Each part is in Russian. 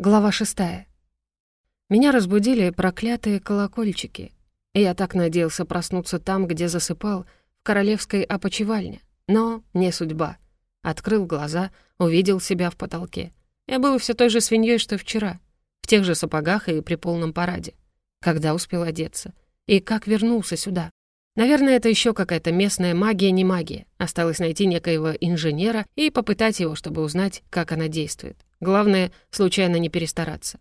Глава шестая. Меня разбудили проклятые колокольчики. И я так надеялся проснуться там, где засыпал, в королевской опочивальне. Но не судьба. Открыл глаза, увидел себя в потолке. Я был все той же свиньей, что вчера. В тех же сапогах и при полном параде. Когда успел одеться? И как вернулся сюда? Наверное, это еще какая-то местная магия, не магия. Осталось найти некоего инженера и попытать его, чтобы узнать, как она действует. Главное, случайно не перестараться.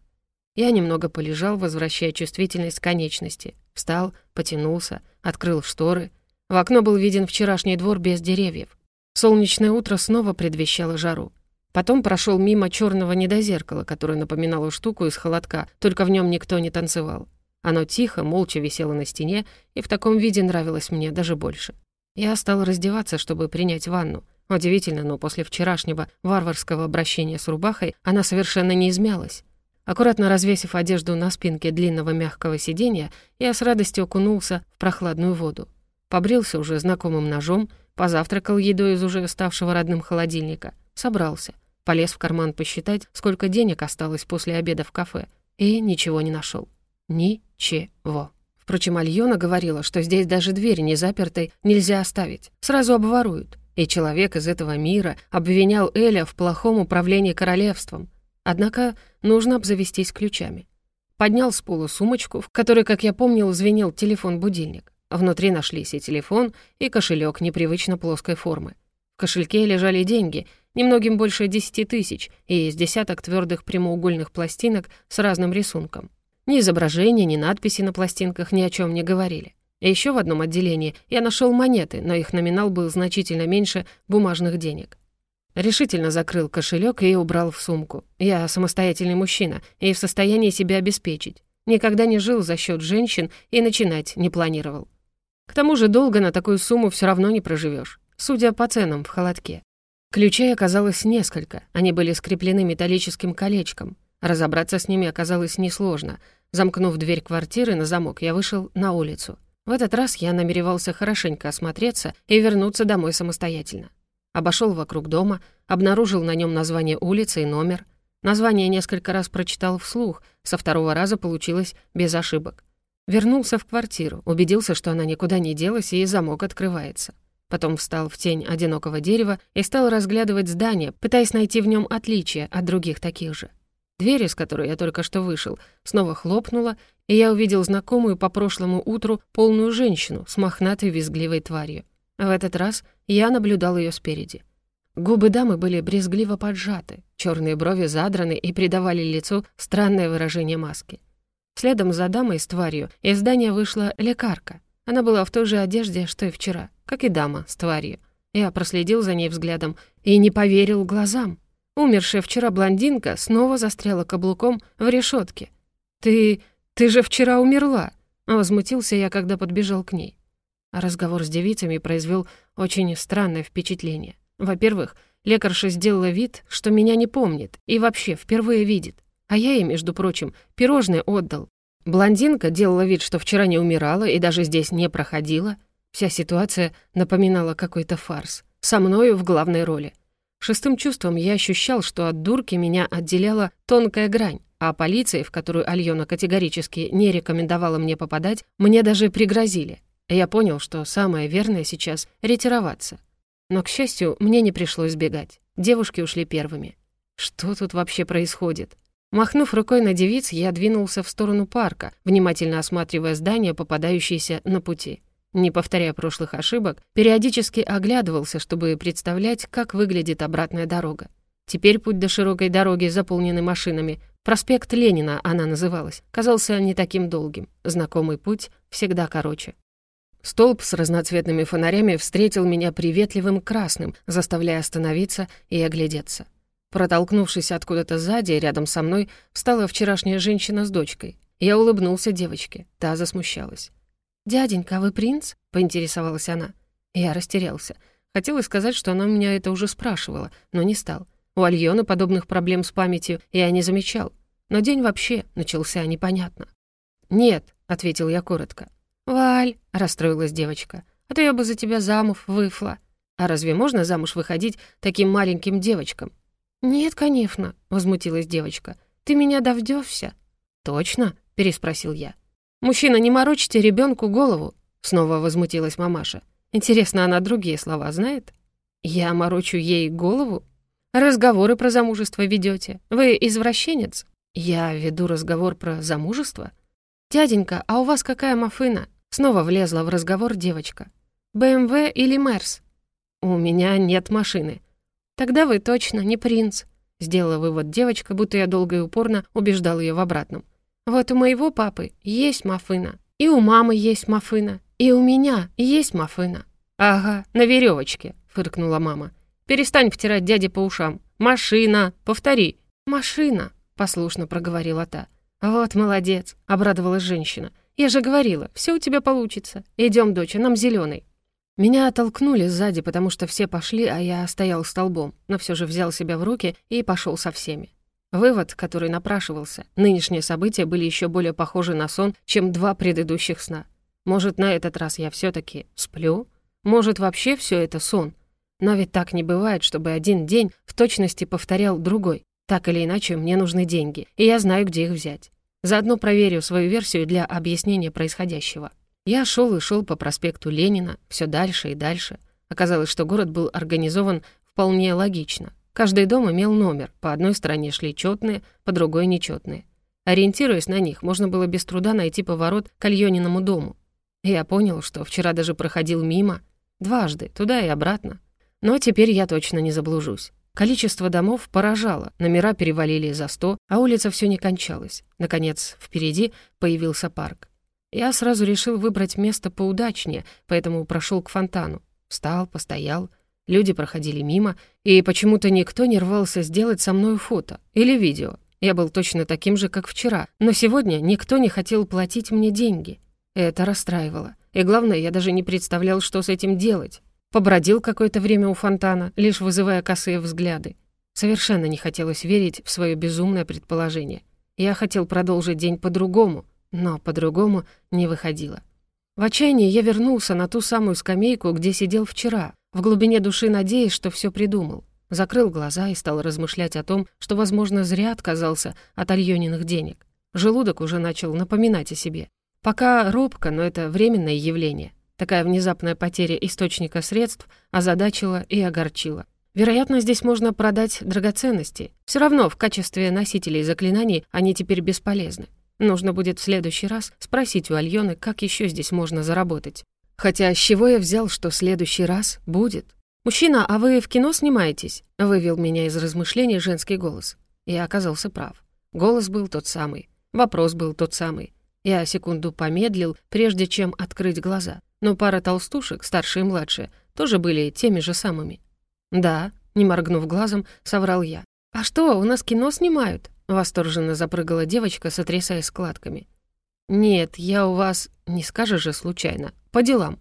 Я немного полежал, возвращая чувствительность к конечности. Встал, потянулся, открыл шторы. В окно был виден вчерашний двор без деревьев. Солнечное утро снова предвещало жару. Потом прошел мимо черного недозеркала, которое напоминало штуку из холодка, только в нем никто не танцевал. Оно тихо, молча висело на стене, и в таком виде нравилось мне даже больше. Я стал раздеваться, чтобы принять ванну. Удивительно, но после вчерашнего варварского обращения с рубахой она совершенно не измялась. Аккуратно развесив одежду на спинке длинного мягкого сиденья, я с радостью окунулся в прохладную воду. Побрился уже знакомым ножом, позавтракал едой из уже ставшего родным холодильника, собрался, полез в карман посчитать, сколько денег осталось после обеда в кафе, и ничего не нашел. Ничего. Впрочем, Альона говорила, что здесь даже дверь не запертой нельзя оставить. Сразу обворуют. И человек из этого мира обвинял Эля в плохом управлении королевством. Однако нужно обзавестись ключами. Поднял с пола сумочку, в которой, как я помнил, звенел телефон-будильник. Внутри нашлись и телефон, и кошелек непривычно плоской формы. В кошельке лежали деньги, немногим больше десяти тысяч, и из десяток твердых прямоугольных пластинок с разным рисунком. Ни изображения, ни надписи на пластинках ни о чем не говорили. Еще в одном отделении я нашел монеты, но их номинал был значительно меньше бумажных денег. Решительно закрыл кошелек и убрал в сумку. Я самостоятельный мужчина и в состоянии себя обеспечить. Никогда не жил за счет женщин и начинать не планировал. К тому же долго на такую сумму все равно не проживешь, судя по ценам в холодке. Ключей оказалось несколько, они были скреплены металлическим колечком. Разобраться с ними оказалось несложно — Замкнув дверь квартиры на замок, я вышел на улицу. В этот раз я намеревался хорошенько осмотреться и вернуться домой самостоятельно. Обошел вокруг дома, обнаружил на нем название улицы и номер. Название несколько раз прочитал вслух, со второго раза получилось без ошибок. Вернулся в квартиру, убедился, что она никуда не делась и замок открывается. Потом встал в тень одинокого дерева и стал разглядывать здание, пытаясь найти в нем отличия от других таких же. Дверь, из которой я только что вышел, снова хлопнула, и я увидел знакомую по прошлому утру полную женщину с мохнатой визгливой тварью. В этот раз я наблюдал ее спереди. Губы дамы были брезгливо поджаты, черные брови задраны и придавали лицу странное выражение маски. Следом за дамой с тварью из здания вышла лекарка. Она была в той же одежде, что и вчера, как и дама с тварью. Я проследил за ней взглядом и не поверил глазам. Умершая вчера блондинка снова застряла каблуком в решетке. «Ты... ты же вчера умерла!» Возмутился я, когда подбежал к ней. Разговор с девицами произвел очень странное впечатление. Во-первых, лекарша сделала вид, что меня не помнит и вообще впервые видит. А я ей, между прочим, пирожное отдал. Блондинка делала вид, что вчера не умирала и даже здесь не проходила. Вся ситуация напоминала какой-то фарс. Со мною в главной роли. Шестым чувством я ощущал, что от дурки меня отделяла тонкая грань, а полиции, в которую Альона категорически не рекомендовала мне попадать, мне даже пригрозили. Я понял, что самое верное сейчас — ретироваться. Но, к счастью, мне не пришлось бегать. Девушки ушли первыми. Что тут вообще происходит? Махнув рукой на девиц, я двинулся в сторону парка, внимательно осматривая здания, попадающиеся на пути не повторяя прошлых ошибок, периодически оглядывался, чтобы представлять, как выглядит обратная дорога. Теперь путь до широкой дороги, заполненный машинами, проспект Ленина она называлась, казался не таким долгим. Знакомый путь всегда короче. Столб с разноцветными фонарями встретил меня приветливым красным, заставляя остановиться и оглядеться. Протолкнувшись откуда-то сзади, рядом со мной встала вчерашняя женщина с дочкой. Я улыбнулся девочке, та засмущалась. «Дяденька, а вы принц?» — поинтересовалась она. Я растерялся. Хотела сказать, что она у меня это уже спрашивала, но не стал. У Альоны подобных проблем с памятью я не замечал. Но день вообще начался непонятно. «Нет», — ответил я коротко. «Валь», — расстроилась девочка, «а то я бы за тебя замуж выфла». «А разве можно замуж выходить таким маленьким девочкам?» «Нет, конечно», — возмутилась девочка. Ты меня довдёшься?» «Точно?» — переспросил я. «Мужчина, не морочьте ребенку голову!» Снова возмутилась мамаша. «Интересно, она другие слова знает?» «Я морочу ей голову?» «Разговоры про замужество ведете. Вы извращенец?» «Я веду разговор про замужество?» «Дяденька, а у вас какая мафына?» Снова влезла в разговор девочка. «БМВ или Мерс?» «У меня нет машины». «Тогда вы точно не принц», — сделала вывод девочка, будто я долго и упорно убеждал ее в обратном. «Вот у моего папы есть мафына, и у мамы есть мафына, и у меня есть мафына». «Ага, на веревочке, фыркнула мама. «Перестань втирать дяде по ушам. Машина, повтори». «Машина», — послушно проговорила та. «Вот молодец», — обрадовалась женщина. «Я же говорила, все у тебя получится. Идем, доча, нам зеленый. Меня оттолкнули сзади, потому что все пошли, а я стоял столбом, но все же взял себя в руки и пошел со всеми. Вывод, который напрашивался, нынешние события были еще более похожи на сон, чем два предыдущих сна. Может, на этот раз я все таки сплю? Может, вообще все это сон? Но ведь так не бывает, чтобы один день в точности повторял другой. Так или иначе, мне нужны деньги, и я знаю, где их взять. Заодно проверю свою версию для объяснения происходящего. Я шел и шел по проспекту Ленина, все дальше и дальше. Оказалось, что город был организован вполне логично. Каждый дом имел номер, по одной стороне шли четные, по другой — нечетные. Ориентируясь на них, можно было без труда найти поворот к Альониному дому. Я понял, что вчера даже проходил мимо, дважды, туда и обратно. Но теперь я точно не заблужусь. Количество домов поражало, номера перевалили за сто, а улица все не кончалась. Наконец, впереди появился парк. Я сразу решил выбрать место поудачнее, поэтому прошел к фонтану. Встал, постоял. Люди проходили мимо, и почему-то никто не рвался сделать со мной фото или видео. Я был точно таким же, как вчера, но сегодня никто не хотел платить мне деньги. Это расстраивало. И главное, я даже не представлял, что с этим делать. Побродил какое-то время у фонтана, лишь вызывая косые взгляды. Совершенно не хотелось верить в свое безумное предположение. Я хотел продолжить день по-другому — но по-другому не выходило. В отчаянии я вернулся на ту самую скамейку, где сидел вчера, в глубине души надеясь, что все придумал. Закрыл глаза и стал размышлять о том, что, возможно, зря отказался от Альониных денег. Желудок уже начал напоминать о себе. Пока робко, но это временное явление. Такая внезапная потеря источника средств озадачила и огорчила. Вероятно, здесь можно продать драгоценности. Все равно в качестве носителей заклинаний они теперь бесполезны. Нужно будет в следующий раз спросить у Альоны, как еще здесь можно заработать. Хотя с чего я взял, что следующий раз будет? «Мужчина, а вы в кино снимаетесь?» — вывел меня из размышлений женский голос. Я оказался прав. Голос был тот самый. Вопрос был тот самый. Я секунду помедлил, прежде чем открыть глаза. Но пара толстушек, старшие и младшие, тоже были теми же самыми. «Да», — не моргнув глазом, соврал я. «А что, у нас кино снимают?» Восторженно запрыгала девочка, сотрясая складками. «Нет, я у вас, не скажешь же случайно, по делам».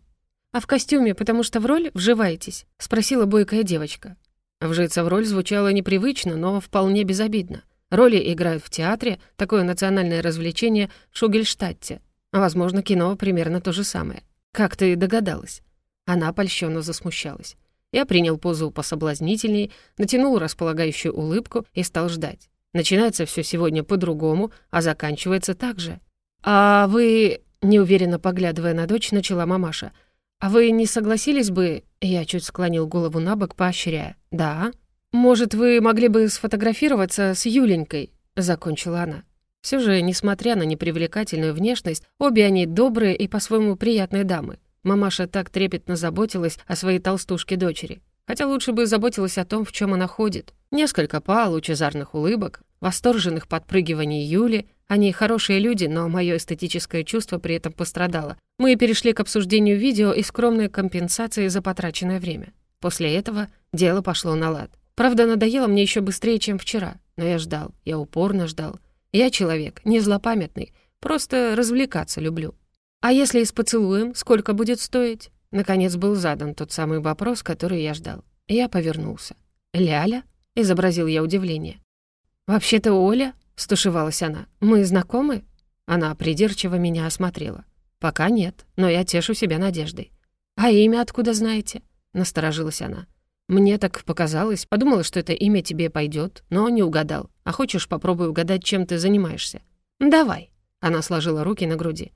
«А в костюме, потому что в роль вживаетесь?» — спросила бойкая девочка. Вжиться в роль звучало непривычно, но вполне безобидно. Роли играют в театре, такое национальное развлечение в Шугельштадте. Возможно, кино примерно то же самое. Как ты догадалась?» Она польщенно засмущалась. Я принял позу пособлазнительней, натянул располагающую улыбку и стал ждать. Начинается все сегодня по-другому, а заканчивается так же. «А вы...» — неуверенно поглядывая на дочь, начала мамаша. «А вы не согласились бы...» — я чуть склонил голову на бок, поощряя. «Да?» «Может, вы могли бы сфотографироваться с Юленькой?» — закончила она. Все же, несмотря на непривлекательную внешность, обе они добрые и по-своему приятные дамы. Мамаша так трепетно заботилась о своей толстушке-дочери. Хотя лучше бы заботилась о том, в чем она ходит. Несколько па, лучезарных улыбок, восторженных подпрыгиваний Юли. Они хорошие люди, но мое эстетическое чувство при этом пострадало. Мы перешли к обсуждению видео и скромной компенсации за потраченное время. После этого дело пошло на лад. Правда, надоело мне еще быстрее, чем вчера. Но я ждал, я упорно ждал. Я человек, не злопамятный, просто развлекаться люблю. А если и с поцелуем, сколько будет стоить? Наконец был задан тот самый вопрос, который я ждал. Я повернулся. «Ляля?» — изобразил я удивление. «Вообще-то Оля?» — стушевалась она. «Мы знакомы?» Она придирчиво меня осмотрела. «Пока нет, но я тешу себя надеждой». «А имя откуда знаете?» — насторожилась она. «Мне так показалось. Подумала, что это имя тебе пойдет, но не угадал. А хочешь, попробуй угадать, чем ты занимаешься?» «Давай». Она сложила руки на груди.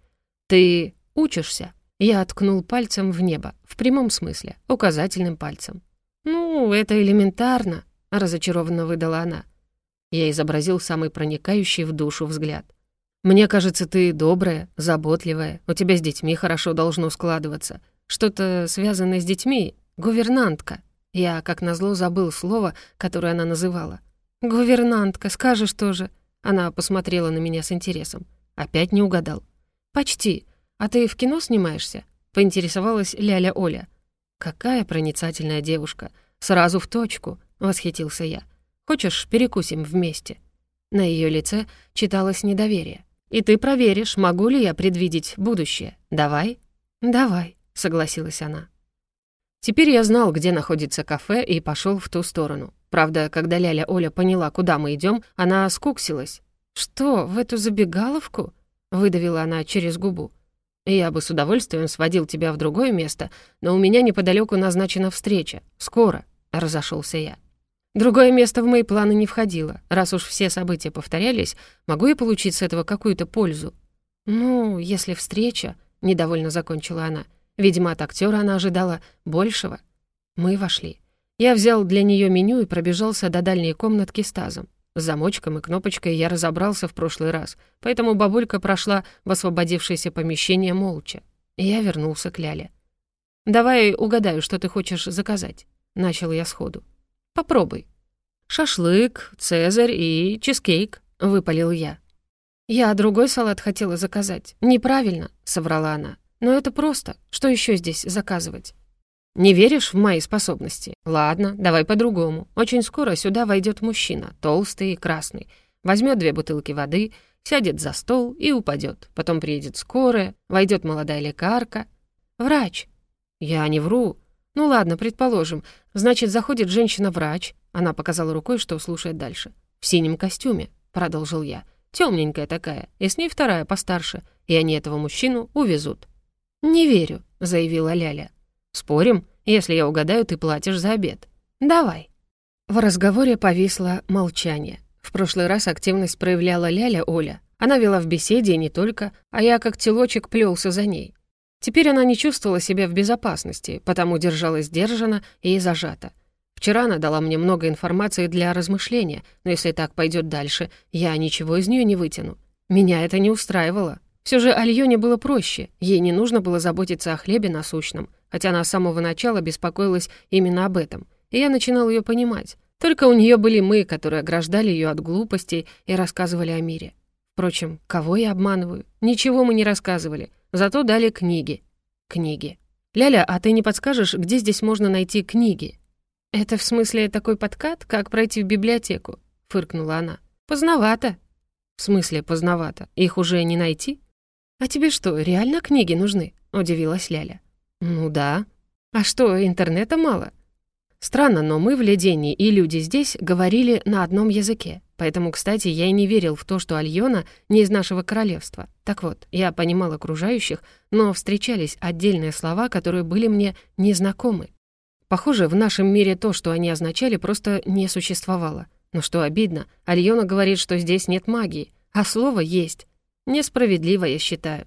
«Ты учишься?» Я ткнул пальцем в небо, в прямом смысле, указательным пальцем. «Ну, это элементарно», — разочарованно выдала она. Я изобразил самый проникающий в душу взгляд. «Мне кажется, ты добрая, заботливая, у тебя с детьми хорошо должно складываться. Что-то связанное с детьми, гувернантка». Я, как назло, забыл слово, которое она называла. «Гувернантка, скажешь тоже». Она посмотрела на меня с интересом. Опять не угадал. «Почти. А ты в кино снимаешься?» Поинтересовалась Ляля Оля. «Какая проницательная девушка. Сразу в точку», — восхитился я. «Хочешь, перекусим вместе?» На ее лице читалось недоверие. «И ты проверишь, могу ли я предвидеть будущее. Давай?» «Давай», — согласилась она. Теперь я знал, где находится кафе, и пошел в ту сторону. Правда, когда Ляля Оля поняла, куда мы идем, она скуксилась. «Что, в эту забегаловку?» — выдавила она через губу. «Я бы с удовольствием сводил тебя в другое место, но у меня неподалеку назначена встреча. Скоро», — разошелся я. Другое место в мои планы не входило. Раз уж все события повторялись, могу я получить с этого какую-то пользу? «Ну, если встреча», — недовольно закончила она, — Видимо, от актера она ожидала большего. Мы вошли. Я взял для нее меню и пробежался до дальней комнатки с тазом. С замочком и кнопочкой я разобрался в прошлый раз, поэтому бабулька прошла в освободившееся помещение молча. И я вернулся к Ляле. «Давай угадаю, что ты хочешь заказать», — начал я сходу. «Попробуй». «Шашлык, цезарь и чизкейк», — выпалил я. «Я другой салат хотела заказать. Неправильно», — соврала она. Но это просто. Что еще здесь заказывать? Не веришь в мои способности? Ладно, давай по-другому. Очень скоро сюда войдет мужчина, толстый и красный. Возьмет две бутылки воды, сядет за стол и упадет. Потом приедет скорая, войдет молодая лекарка. Врач. Я не вру. Ну ладно, предположим. Значит, заходит женщина-врач. Она показала рукой, что слушает дальше. В синем костюме, продолжил я. Темненькая такая, и с ней вторая постарше, и они этого мужчину увезут. «Не верю», — заявила Ляля. «Спорим? Если я угадаю, ты платишь за обед. Давай». В разговоре повисло молчание. В прошлый раз активность проявляла Ляля Оля. Она вела в беседе не только, а я как телочек плелся за ней. Теперь она не чувствовала себя в безопасности, потому держалась сдержанно и зажата. Вчера она дала мне много информации для размышления, но если так пойдет дальше, я ничего из нее не вытяну. Меня это не устраивало. Все же Альоне было проще, ей не нужно было заботиться о хлебе насущном, хотя она с самого начала беспокоилась именно об этом, и я начинал ее понимать. Только у нее были мы, которые ограждали ее от глупостей и рассказывали о мире. Впрочем, кого я обманываю? Ничего мы не рассказывали, зато дали книги. Книги. «Ляля, а ты не подскажешь, где здесь можно найти книги?» «Это в смысле такой подкат, как пройти в библиотеку?» — фыркнула она. «Поздновато». «В смысле поздновато? Их уже не найти?» «А тебе что, реально книги нужны?» — удивилась Ляля. «Ну да». «А что, интернета мало?» Странно, но мы в Ледении и люди здесь говорили на одном языке. Поэтому, кстати, я и не верил в то, что Альона не из нашего королевства. Так вот, я понимал окружающих, но встречались отдельные слова, которые были мне незнакомы. Похоже, в нашем мире то, что они означали, просто не существовало. Но что обидно, Альона говорит, что здесь нет магии, а слово есть. Несправедливо, я считаю.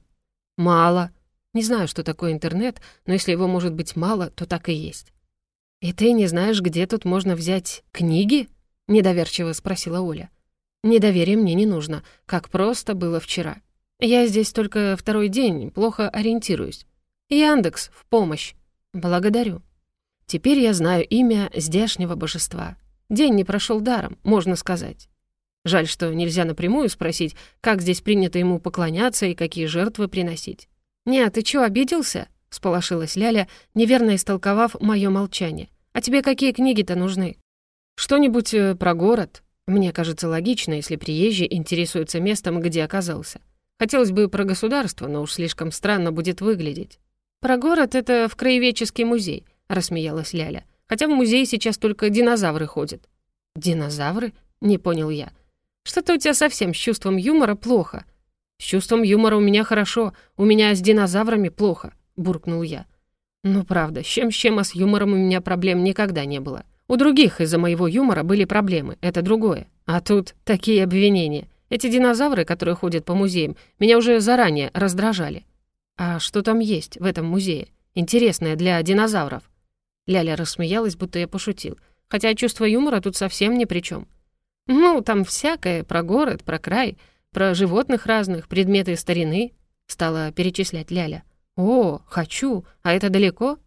Мало. Не знаю, что такое интернет, но если его может быть мало, то так и есть. «И ты не знаешь, где тут можно взять книги?» — недоверчиво спросила Оля. «Недоверие мне не нужно, как просто было вчера. Я здесь только второй день, плохо ориентируюсь. Яндекс, в помощь. Благодарю. Теперь я знаю имя здешнего божества. День не прошел даром, можно сказать. Жаль, что нельзя напрямую спросить, как здесь принято ему поклоняться и какие жертвы приносить. «Не, ты чё, обиделся?» — сполошилась Ляля, неверно истолковав моё молчание. «А тебе какие книги-то нужны?» «Что-нибудь э, про город?» Мне кажется логично, если приезжий интересуется местом, где оказался. Хотелось бы про государство, но уж слишком странно будет выглядеть. «Про город — это в краеведческий музей», — рассмеялась Ляля. «Хотя в музее сейчас только динозавры ходят». «Динозавры?» — не понял я. Что-то у тебя совсем с чувством юмора плохо». «С чувством юмора у меня хорошо, у меня с динозаврами плохо», — буркнул я. Ну правда, с чем-с чем, а с юмором у меня проблем никогда не было. У других из-за моего юмора были проблемы, это другое. А тут такие обвинения. Эти динозавры, которые ходят по музеям, меня уже заранее раздражали. А что там есть в этом музее? Интересное для динозавров. Ляля рассмеялась, будто я пошутил. Хотя чувство юмора тут совсем ни при чем. Ну, там всякое, про город, про край, про животных разных, предметы старины, стала перечислять Ляля. О, хочу, а это далеко?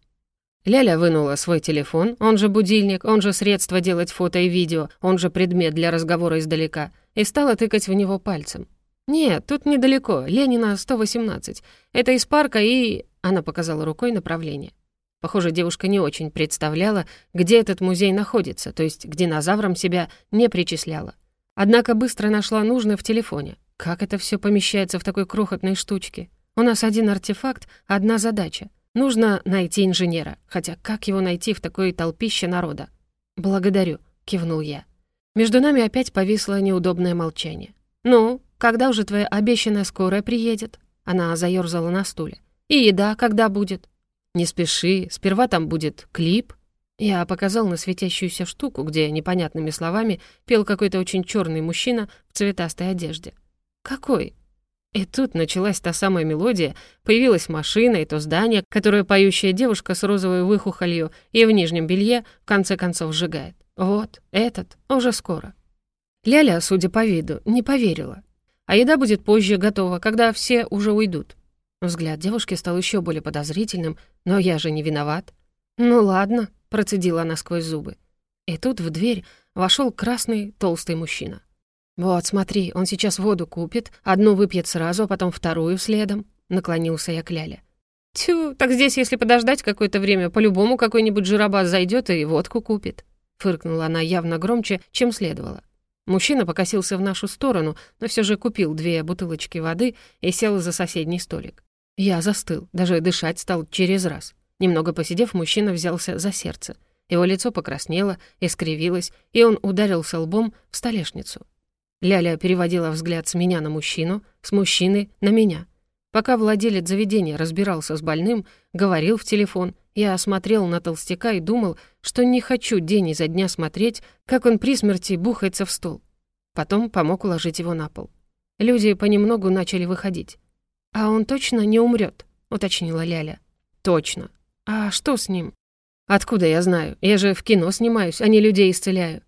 Ляля вынула свой телефон, он же будильник, он же средство делать фото и видео, он же предмет для разговора издалека, и стала тыкать в него пальцем. «Нет, тут недалеко, Ленина, 118. Это из парка и...» Она показала рукой направление. Похоже, девушка не очень представляла, где этот музей находится, то есть к динозаврам себя не причисляла. Однако быстро нашла нужное в телефоне. Как это все помещается в такой крохотной штучке? У нас один артефакт, одна задача. Нужно найти инженера, хотя как его найти в такой толпище народа? «Благодарю», — кивнул я. Между нами опять повисло неудобное молчание. «Ну, когда уже твоя обещанная скорая приедет?» Она заёрзала на стуле. «И еда когда будет?» «Не спеши, сперва там будет клип». Я показал на светящуюся штуку, где непонятными словами пел какой-то очень черный мужчина в цветастой одежде. «Какой?» И тут началась та самая мелодия, появилась машина и то здание, которое поющая девушка с розовой выхухолью и в нижнем белье в конце концов сжигает. Вот, этот, уже скоро. Ляля, судя по виду, не поверила. А еда будет позже готова, когда все уже уйдут. Взгляд девушки стал еще более подозрительным, но я же не виноват. «Ну ладно», — процедила она сквозь зубы. И тут в дверь вошел красный толстый мужчина. «Вот, смотри, он сейчас воду купит, одну выпьет сразу, а потом вторую следом», — наклонился я к Ляле. «Тю, так здесь, если подождать какое-то время, по-любому какой-нибудь жиробас зайдет и водку купит», — фыркнула она явно громче, чем следовало. Мужчина покосился в нашу сторону, но все же купил две бутылочки воды и сел за соседний столик. Я застыл, даже дышать стал через раз. Немного посидев, мужчина взялся за сердце. Его лицо покраснело, искривилось, и он ударился лбом в столешницу. Ляля переводила взгляд с меня на мужчину, с мужчины на меня. Пока владелец заведения разбирался с больным, говорил в телефон, я смотрел на толстяка и думал, что не хочу день изо дня смотреть, как он при смерти бухается в стол. Потом помог уложить его на пол. Люди понемногу начали выходить. «А он точно не умрет, уточнила Ляля. «Точно. А что с ним?» «Откуда я знаю? Я же в кино снимаюсь, а не людей исцеляю».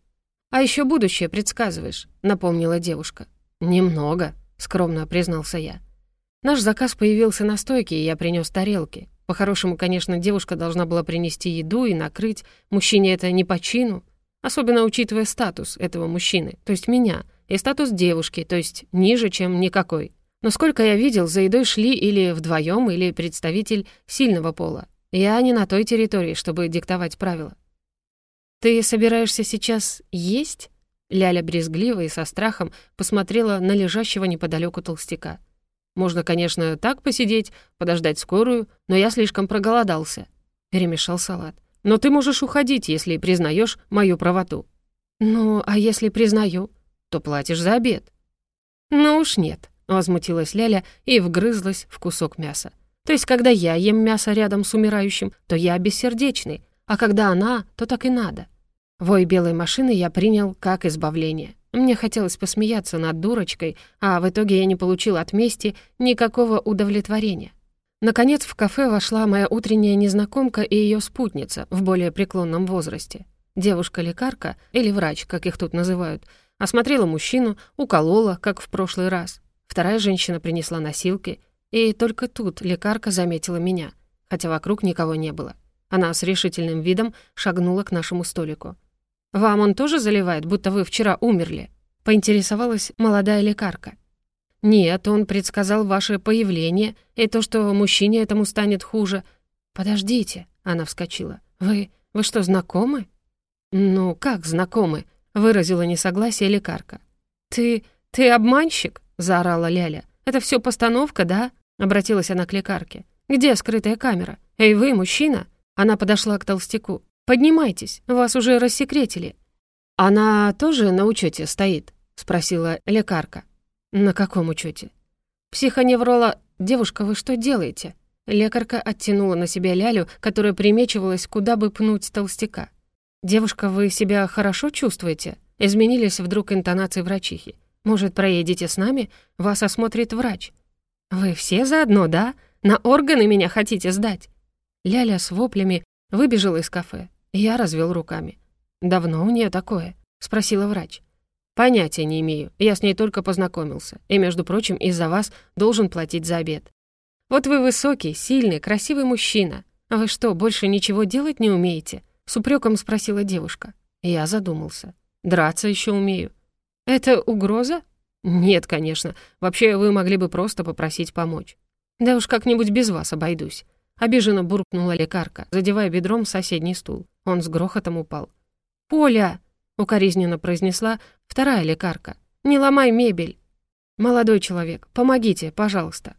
«А еще будущее предсказываешь», — напомнила девушка. «Немного», — скромно признался я. Наш заказ появился на стойке, и я принес тарелки. По-хорошему, конечно, девушка должна была принести еду и накрыть. Мужчине это не по чину. Особенно учитывая статус этого мужчины, то есть меня, и статус девушки, то есть ниже, чем никакой. Но сколько я видел, за едой шли или вдвоем, или представитель сильного пола. Я не на той территории, чтобы диктовать правила. «Ты собираешься сейчас есть?» Ляля брезгливо и со страхом посмотрела на лежащего неподалеку толстяка. «Можно, конечно, так посидеть, подождать скорую, но я слишком проголодался», — перемешал салат. «Но ты можешь уходить, если признаешь мою правоту». «Ну, а если признаю, то платишь за обед». «Ну уж нет», Возмутилась Ляля и вгрызлась в кусок мяса. То есть, когда я ем мясо рядом с умирающим, то я бессердечный, а когда она, то так и надо. Вой белой машины я принял как избавление. Мне хотелось посмеяться над дурочкой, а в итоге я не получил от мести никакого удовлетворения. Наконец в кафе вошла моя утренняя незнакомка и ее спутница в более преклонном возрасте. Девушка-лекарка, или врач, как их тут называют, осмотрела мужчину, уколола, как в прошлый раз, Вторая женщина принесла носилки, и только тут лекарка заметила меня, хотя вокруг никого не было. Она с решительным видом шагнула к нашему столику. «Вам он тоже заливает, будто вы вчера умерли?» — поинтересовалась молодая лекарка. «Нет, он предсказал ваше появление и то, что мужчине этому станет хуже». «Подождите», — она вскочила. «Вы... вы что, знакомы?» «Ну, как знакомы?» — выразила несогласие лекарка. «Ты... ты обманщик?» заорала Ляля. «Это все постановка, да?» — обратилась она к лекарке. «Где скрытая камера? Эй, вы, мужчина?» Она подошла к толстяку. «Поднимайтесь, вас уже рассекретили». «Она тоже на учете стоит?» — спросила лекарка. «На каком учете? «Психоневрола... Девушка, вы что делаете?» Лекарка оттянула на себя лялю, которая примечивалась, куда бы пнуть толстяка. «Девушка, вы себя хорошо чувствуете?» Изменились вдруг интонации врачихи. «Может, проедете с нами? Вас осмотрит врач». «Вы все заодно, да? На органы меня хотите сдать?» Ляля с воплями выбежала из кафе. Я развел руками. «Давно у нее такое?» — спросила врач. «Понятия не имею. Я с ней только познакомился. И, между прочим, из-за вас должен платить за обед. Вот вы высокий, сильный, красивый мужчина. А вы что, больше ничего делать не умеете?» — с упреком спросила девушка. Я задумался. «Драться еще умею». «Это угроза?» «Нет, конечно. Вообще, вы могли бы просто попросить помочь». «Да уж как-нибудь без вас обойдусь». Обиженно буркнула лекарка, задевая бедром соседний стул. Он с грохотом упал. «Поля!» — укоризненно произнесла вторая лекарка. «Не ломай мебель!» «Молодой человек, помогите, пожалуйста!»